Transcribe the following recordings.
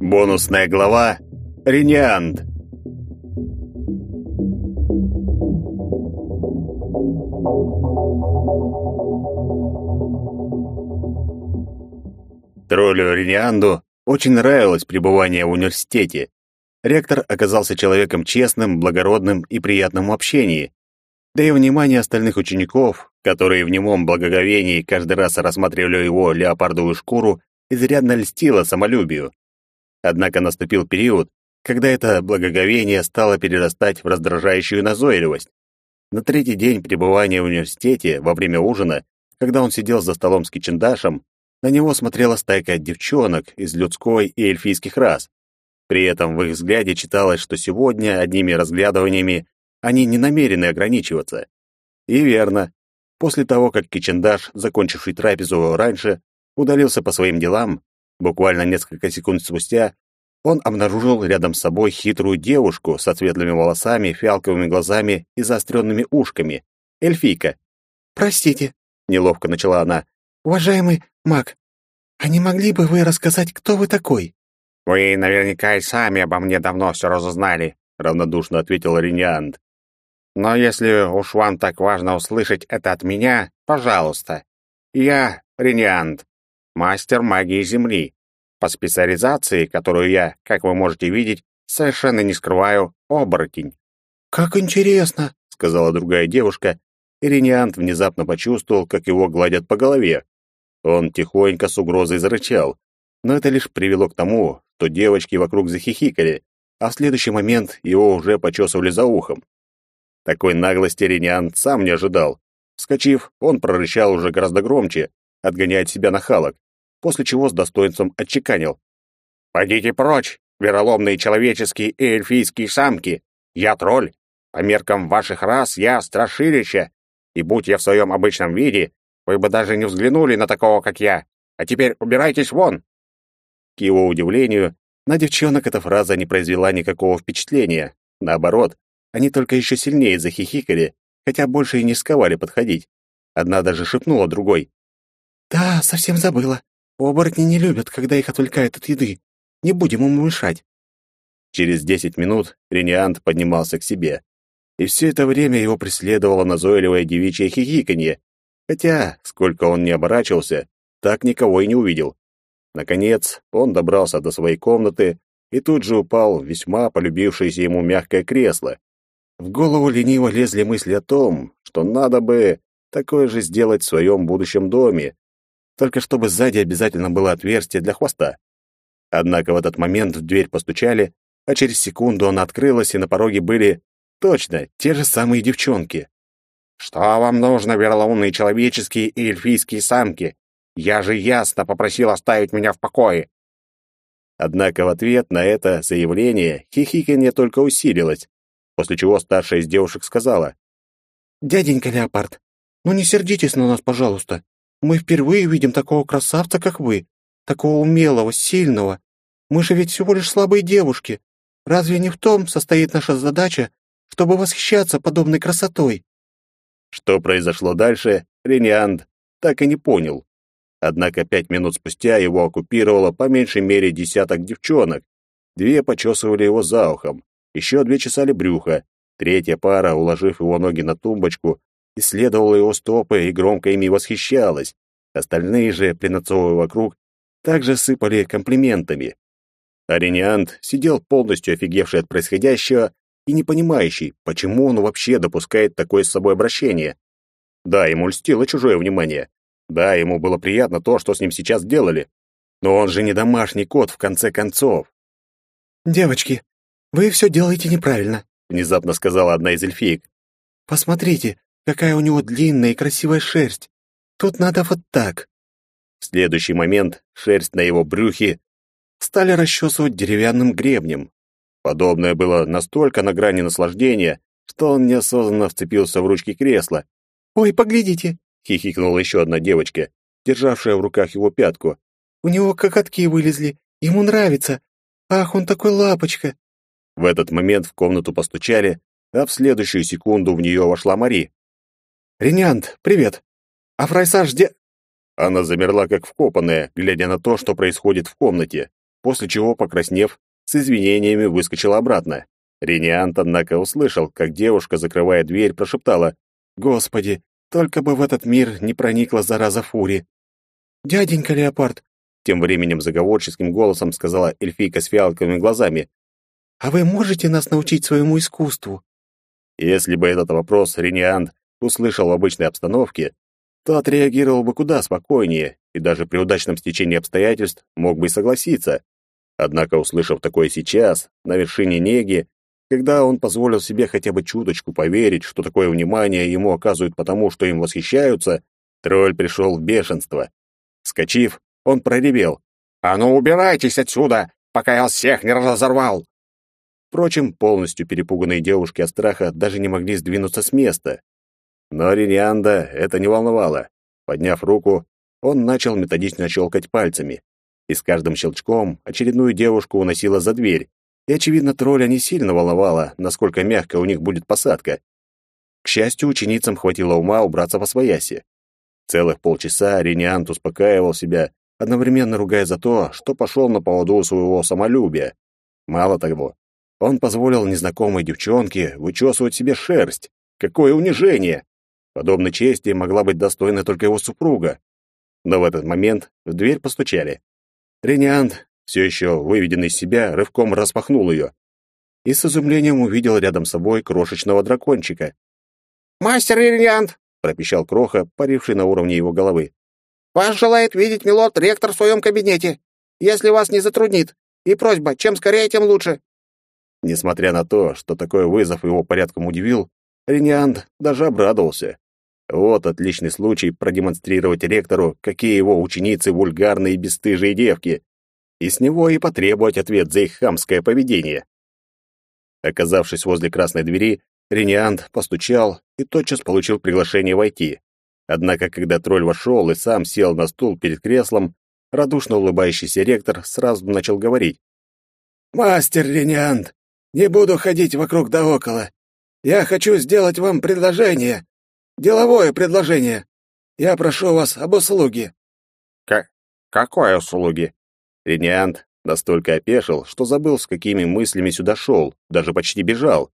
Бонусная глава Рениант. Троллю Ренианду очень нравилось пребывание в университете. Ректор оказался человеком честным, благородным и приятным в общении. Да и внимание остальных учеников, которые в немом благоговении каждый раз рассматривали его леопардовую шкуру, изрядно льстило самолюбию. Однако наступил период, когда это благоговение стало перерастать в раздражающую назойливость. На третий день пребывания в университете, во время ужина, когда он сидел за столом с кичендашем, на него смотрела стайка девчонок из людской и эльфийских рас. При этом в их взгляде читалось, что сегодня одними разглядываниями они не намерены ограничиваться. И верно. После того, как Кичендаш, закончивший трапезу раньше, удалился по своим делам, буквально несколько секунд спустя он обнаружил рядом с собой хитрую девушку со светлыми волосами, фиалковыми глазами и заостренными ушками. Эльфийка. «Простите», — неловко начала она. «Уважаемый маг, а не могли бы вы рассказать, кто вы такой?» «Вы наверняка и сами обо мне давно все разузнали», — равнодушно ответил Рениант. «Но если уж вам так важно услышать это от меня, пожалуйста. Я Рениант, мастер магии Земли. По специализации, которую я, как вы можете видеть, совершенно не скрываю, оборотень. «Как интересно!» — сказала другая девушка, и Рениант внезапно почувствовал, как его гладят по голове. Он тихонько с угрозой зарычал, но это лишь привело к тому, что девочки вокруг захихикали, а в следующий момент его уже почесывали за ухом. Такой наглости Рениант сам не ожидал. Вскочив, он прорычал уже гораздо громче, отгоняя от себя нахалок после чего с достоинством отчеканил. «Пойдите прочь, вероломные человеческие и эльфийские самки! Я тролль! По меркам ваших рас я страшилище, и будь я в своем обычном виде, вы бы даже не взглянули на такого, как я. А теперь убирайтесь вон!» К его удивлению, на девчонок эта фраза не произвела никакого впечатления. Наоборот, они только еще сильнее захихикали, хотя больше и не сковали подходить. Одна даже шепнула другой. «Да, совсем забыла. Оборотни не любят, когда их отвлекают от еды. Не будем ему мешать. Через десять минут Рениант поднимался к себе. И все это время его преследовало назойливое девичье хихиканье, хотя, сколько он не оборачивался, так никого и не увидел. Наконец, он добрался до своей комнаты и тут же упал в весьма полюбившееся ему мягкое кресло. В голову лениво лезли мысли о том, что надо бы такое же сделать в своем будущем доме, только чтобы сзади обязательно было отверстие для хвоста. Однако в этот момент в дверь постучали, а через секунду она открылась, и на пороге были, точно, те же самые девчонки. «Что вам нужно, вероломные человеческие и эльфийские самки? Я же ясно попросил оставить меня в покое!» Однако в ответ на это заявление хихиканье только усилилось, после чего старшая из девушек сказала. «Дяденька Леопард, ну не сердитесь на нас, пожалуйста. Мы впервые видим такого красавца, как вы, такого умелого, сильного. Мы же ведь всего лишь слабые девушки. Разве не в том состоит наша задача, чтобы восхищаться подобной красотой?» Что произошло дальше, Ренианд так и не понял. Однако пять минут спустя его оккупировало по меньшей мере десяток девчонок. Две почесывали его за ухом, еще две чесали брюхо, третья пара, уложив его ноги на тумбочку, исследовала его стопы и громко ими восхищалась. Остальные же, принацовывая вокруг, также сыпали комплиментами. Арениант сидел полностью офигевший от происходящего и не понимающий, почему он вообще допускает такое с собой обращение. Да, ему льстило чужое внимание. Да, ему было приятно то, что с ним сейчас делали. Но он же не домашний кот, в конце концов. «Девочки, вы все делаете неправильно», — внезапно сказала одна из эльфиек. «Посмотрите, Какая у него длинная и красивая шерсть. Тут надо вот так. В следующий момент шерсть на его брюхе стали расчесывать деревянным гребнем. Подобное было настолько на грани наслаждения, что он неосознанно вцепился в ручки кресла. «Ой, поглядите!» — хихикнула еще одна девочка, державшая в руках его пятку. «У него коготки вылезли. Ему нравится. Ах, он такой лапочка!» В этот момент в комнату постучали, а в следующую секунду в нее вошла Мари. «Ренянт, привет! А Фрайсаж где...» Она замерла, как вкопанная, глядя на то, что происходит в комнате, после чего, покраснев, с извинениями выскочила обратно. Рениант, однако, услышал, как девушка, закрывая дверь, прошептала «Господи, только бы в этот мир не проникла зараза фури!» «Дяденька Леопард!» Тем временем заговорческим голосом сказала эльфийка с фиалковыми глазами. «А вы можете нас научить своему искусству?» Если бы этот вопрос Рениант услышал в обычной обстановке, то отреагировал бы куда спокойнее и даже при удачном стечении обстоятельств мог бы и согласиться. Однако, услышав такое сейчас, на вершине неги, когда он позволил себе хотя бы чуточку поверить, что такое внимание ему оказывают потому, что им восхищаются, тролль пришел в бешенство. Скочив, он проревел. «А ну убирайтесь отсюда, пока я всех не разорвал!» Впрочем, полностью перепуганные девушки от страха даже не могли сдвинуться с места. Но Ринианда это не волновало. Подняв руку, он начал методично щелкать пальцами. И с каждым щелчком очередную девушку уносило за дверь. И, очевидно, тролля не сильно волновало, насколько мягко у них будет посадка. К счастью, ученицам хватило ума убраться во свояси. Целых полчаса Рениант успокаивал себя, одновременно ругая за то, что пошел на поводу своего самолюбия. Мало того, он позволил незнакомой девчонке вычесывать себе шерсть. Какое унижение! Подобной чести могла быть достойна только его супруга. Но в этот момент в дверь постучали. Рениант, все еще выведенный из себя, рывком распахнул ее и с изумлением увидел рядом с собой крошечного дракончика. «Мастер Рениант!» — пропищал Кроха, паривший на уровне его головы. «Вас желает видеть милорд ректор в своем кабинете, если вас не затруднит. И просьба, чем скорее, тем лучше». Несмотря на то, что такой вызов его порядком удивил, Рениант даже обрадовался. Вот отличный случай продемонстрировать ректору, какие его ученицы вульгарные и бесстыжие девки, и с него и потребовать ответ за их хамское поведение. Оказавшись возле красной двери, Рениант постучал и тотчас получил приглашение войти. Однако, когда тролль вошел и сам сел на стул перед креслом, радушно улыбающийся ректор сразу начал говорить. «Мастер Рениант, не буду ходить вокруг да около. Я хочу сделать вам предложение. Деловое предложение. Я прошу вас об услуге. К какой услуги? Рениант настолько опешил, что забыл, с какими мыслями сюда шел, даже почти бежал,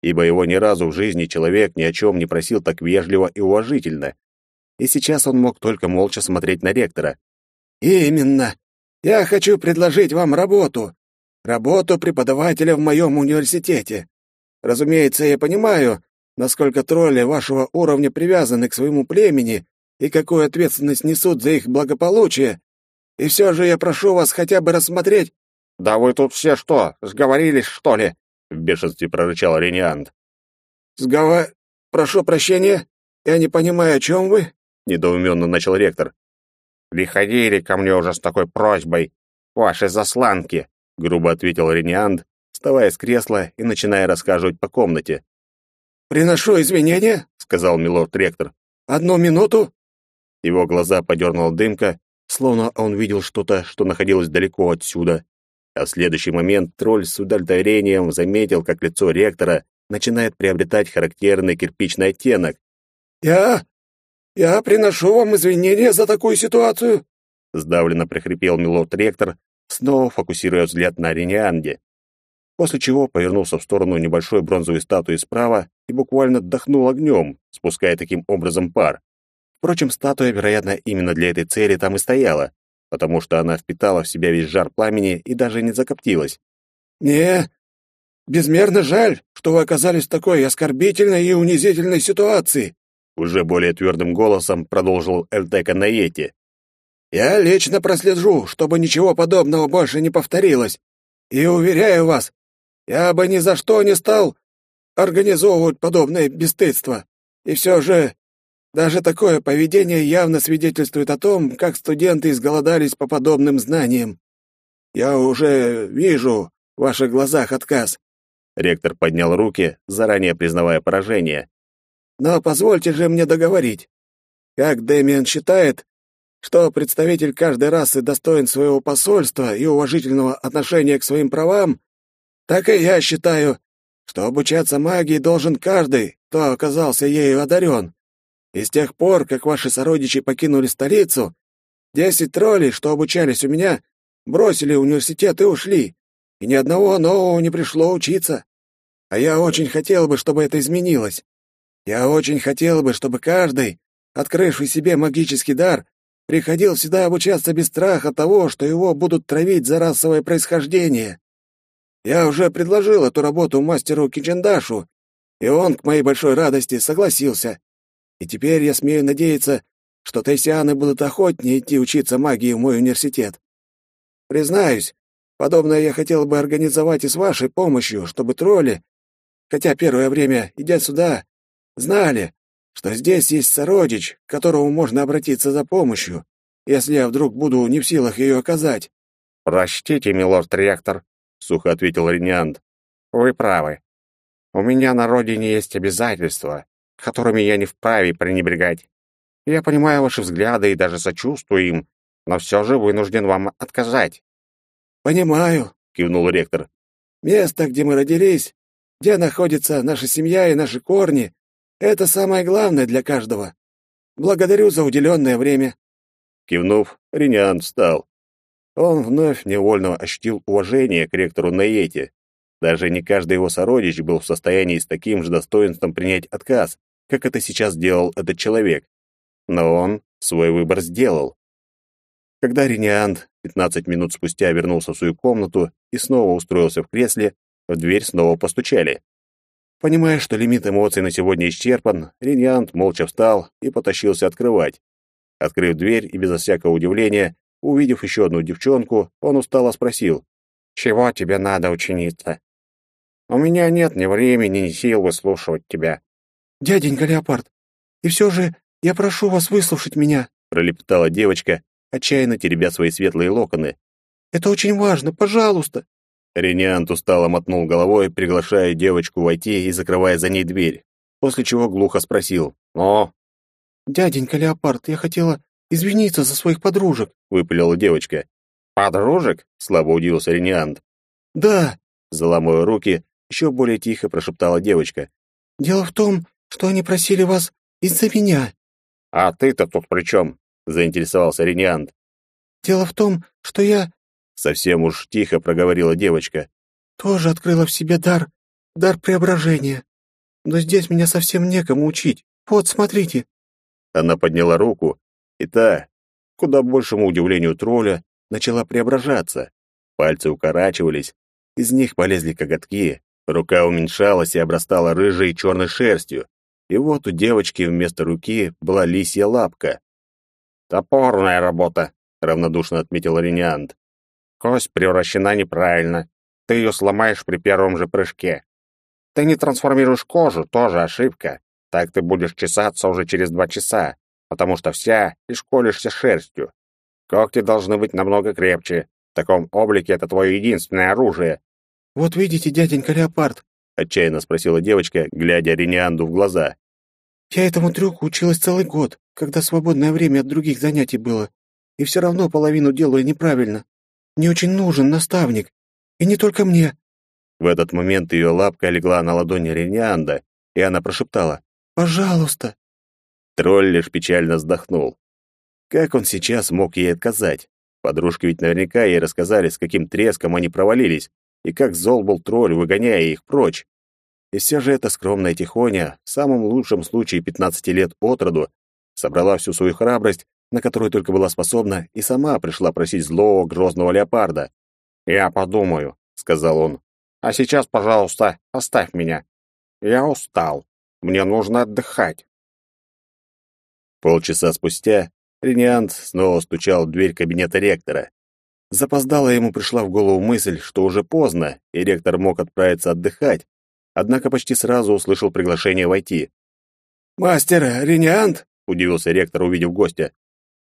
ибо его ни разу в жизни человек ни о чем не просил так вежливо и уважительно. И сейчас он мог только молча смотреть на ректора. «Именно. Я хочу предложить вам работу. Работу преподавателя в моем университете. Разумеется, я понимаю, насколько тролли вашего уровня привязаны к своему племени и какую ответственность несут за их благополучие. И все же я прошу вас хотя бы рассмотреть...» «Да вы тут все что, сговорились, что ли?» — в бешенстве прорычал Рениант. «Сгова... Прошу прощения, я не понимаю, о чем вы?» — недоуменно начал ректор. «Приходили ко мне уже с такой просьбой, ваши засланки», — грубо ответил Рениант, вставая с кресла и начиная рассказывать по комнате. «Приношу извинения», — сказал милорд-ректор. «Одну минуту». Его глаза подернула дымка, словно он видел что-то, что находилось далеко отсюда. А в следующий момент тролль с удовлетворением заметил, как лицо ректора начинает приобретать характерный кирпичный оттенок. «Я... я приношу вам извинения за такую ситуацию», — сдавленно прихрипел милорд-ректор, снова фокусируя взгляд на Ренианде после чего повернулся в сторону небольшой бронзовой статуи справа и буквально дохнул огнем, спуская таким образом пар. Впрочем, статуя, вероятно, именно для этой цели там и стояла, потому что она впитала в себя весь жар пламени и даже не закоптилась. «Не, безмерно жаль, что вы оказались в такой оскорбительной и унизительной ситуации», уже более твердым голосом продолжил Эльтека Наети. «Я лично прослежу, чтобы ничего подобного больше не повторилось. И уверяю вас, я бы ни за что не стал организовывать подобное бесстыдство. И все же, даже такое поведение явно свидетельствует о том, как студенты изголодались по подобным знаниям. Я уже вижу в ваших глазах отказ. Ректор поднял руки, заранее признавая поражение. Но позвольте же мне договорить. Как Дэмиан считает, что представитель каждой расы достоин своего посольства и уважительного отношения к своим правам, так и я считаю, что обучаться магии должен каждый, кто оказался ею одарен. И с тех пор, как ваши сородичи покинули столицу, десять троллей, что обучались у меня, бросили университет и ушли, и ни одного нового не пришло учиться. А я очень хотел бы, чтобы это изменилось. Я очень хотел бы, чтобы каждый, открывший себе магический дар, приходил сюда обучаться без страха того, что его будут травить за расовое происхождение. Я уже предложил эту работу мастеру Кичендашу, и он, к моей большой радости, согласился. И теперь я смею надеяться, что тайсианы будут охотнее идти учиться магии в мой университет. Признаюсь, подобное я хотел бы организовать и с вашей помощью, чтобы тролли, хотя первое время, идя сюда, знали, что здесь есть сородич, к которому можно обратиться за помощью, если я вдруг буду не в силах ее оказать. «Простите, милорд-ректор», — сухо ответил Рениант. «Вы правы. У меня на родине есть обязательства, которыми я не вправе пренебрегать. Я понимаю ваши взгляды и даже сочувствую им, но все же вынужден вам отказать». «Понимаю», — кивнул ректор. «Место, где мы родились, где находится наша семья и наши корни, это самое главное для каждого. Благодарю за уделенное время». Кивнув, Рениан встал. Он вновь невольно ощутил уважение к ректору Наете. Даже не каждый его сородич был в состоянии с таким же достоинством принять отказ, как это сейчас сделал этот человек. Но он свой выбор сделал. Когда Рениант 15 минут спустя вернулся в свою комнату и снова устроился в кресле, в дверь снова постучали. Понимая, что лимит эмоций на сегодня исчерпан, Риньянт молча встал и потащился открывать. Открыв дверь и безо всякого удивления, увидев еще одну девчонку, он устало спросил. «Чего тебе надо, ученица?» «У меня нет ни времени, ни сил выслушивать тебя». «Дяденька Леопард, и все же я прошу вас выслушать меня», пролепетала девочка, отчаянно теребя свои светлые локоны. «Это очень важно, пожалуйста». Рениант устало мотнул головой, приглашая девочку войти и закрывая за ней дверь, после чего глухо спросил «Ну?» «Дяденька Леопард, я хотела извиниться за своих подружек», — выпалила девочка. «Подружек?» — слабо удивился Рениант. «Да», — заламывая руки, еще более тихо прошептала девочка. «Дело в том, что они просили вас из-за меня». «А ты-то тут при чем?» — заинтересовался Рениант. «Дело в том, что я Совсем уж тихо проговорила девочка. Тоже открыла в себе дар, дар преображения. Но здесь меня совсем некому учить. Вот, смотрите. Она подняла руку, и та, куда большему удивлению тролля, начала преображаться. Пальцы укорачивались, из них полезли коготки, рука уменьшалась и обрастала рыжей и черной шерстью. И вот у девочки вместо руки была лисья лапка. «Топорная работа», — равнодушно отметил Рениант. Кость превращена неправильно. Ты ее сломаешь при первом же прыжке. Ты не трансформируешь кожу, тоже ошибка. Так ты будешь чесаться уже через два часа, потому что вся и школишься шерстью. Когти должны быть намного крепче. В таком облике это твое единственное оружие. «Вот видите, дяденька Леопард?» — отчаянно спросила девочка, глядя Ренианду в глаза. «Я этому трюку училась целый год, когда свободное время от других занятий было, и все равно половину делаю неправильно. Мне очень нужен наставник. И не только мне». В этот момент ее лапка легла на ладони Ренианда, и она прошептала «Пожалуйста». Тролль лишь печально вздохнул. Как он сейчас мог ей отказать? Подружки ведь наверняка ей рассказали, с каким треском они провалились, и как зол был тролль, выгоняя их прочь. И все же эта скромная тихоня, в самом лучшем случае 15 лет от роду, собрала всю свою храбрость на которую только была способна, и сама пришла просить злого грозного леопарда. «Я подумаю», — сказал он. «А сейчас, пожалуйста, оставь меня. Я устал. Мне нужно отдыхать». Полчаса спустя Рениант снова стучал в дверь кабинета ректора. Запоздало ему пришла в голову мысль, что уже поздно, и ректор мог отправиться отдыхать, однако почти сразу услышал приглашение войти. «Мастер Рениант?» — удивился ректор, увидев гостя.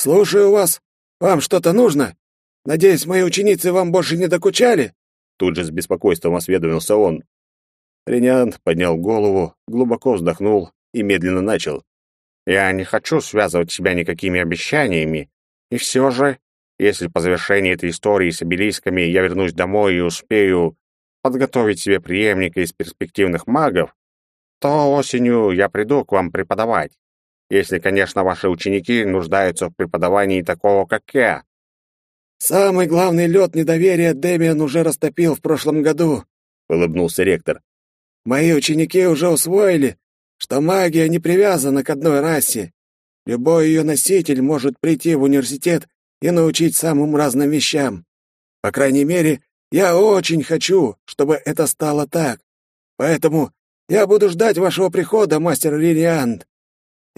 «Слушаю вас. Вам что-то нужно? Надеюсь, мои ученицы вам больше не докучали?» Тут же с беспокойством осведомился он. Рениант поднял голову, глубоко вздохнул и медленно начал. «Я не хочу связывать себя никакими обещаниями, и все же, если по завершении этой истории с обелисками я вернусь домой и успею... подготовить себе преемника из перспективных магов, то осенью я приду к вам преподавать. Если, конечно, ваши ученики нуждаются в преподавании такого, как я. Самый главный лед недоверия Дэмиан уже растопил в прошлом году, улыбнулся ректор. Мои ученики уже усвоили, что магия не привязана к одной расе. Любой ее носитель может прийти в университет и научить самым разным вещам. По крайней мере, я очень хочу, чтобы это стало так. Поэтому я буду ждать вашего прихода, мастер Лилиант.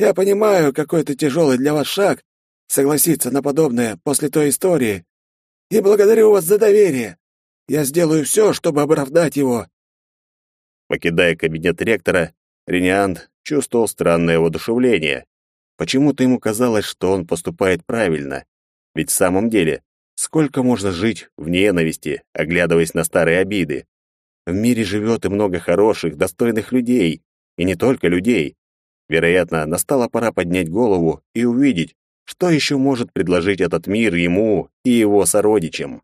Я понимаю, какой это тяжелый для вас шаг согласиться на подобное после той истории. И благодарю вас за доверие. Я сделаю все, чтобы оправдать его. Покидая кабинет ректора, Рениант чувствовал странное воодушевление. Почему-то ему казалось, что он поступает правильно. Ведь в самом деле, сколько можно жить в ненависти, оглядываясь на старые обиды? В мире живет и много хороших, достойных людей, и не только людей. Вероятно, настала пора поднять голову и увидеть, что еще может предложить этот мир ему и его сородичам.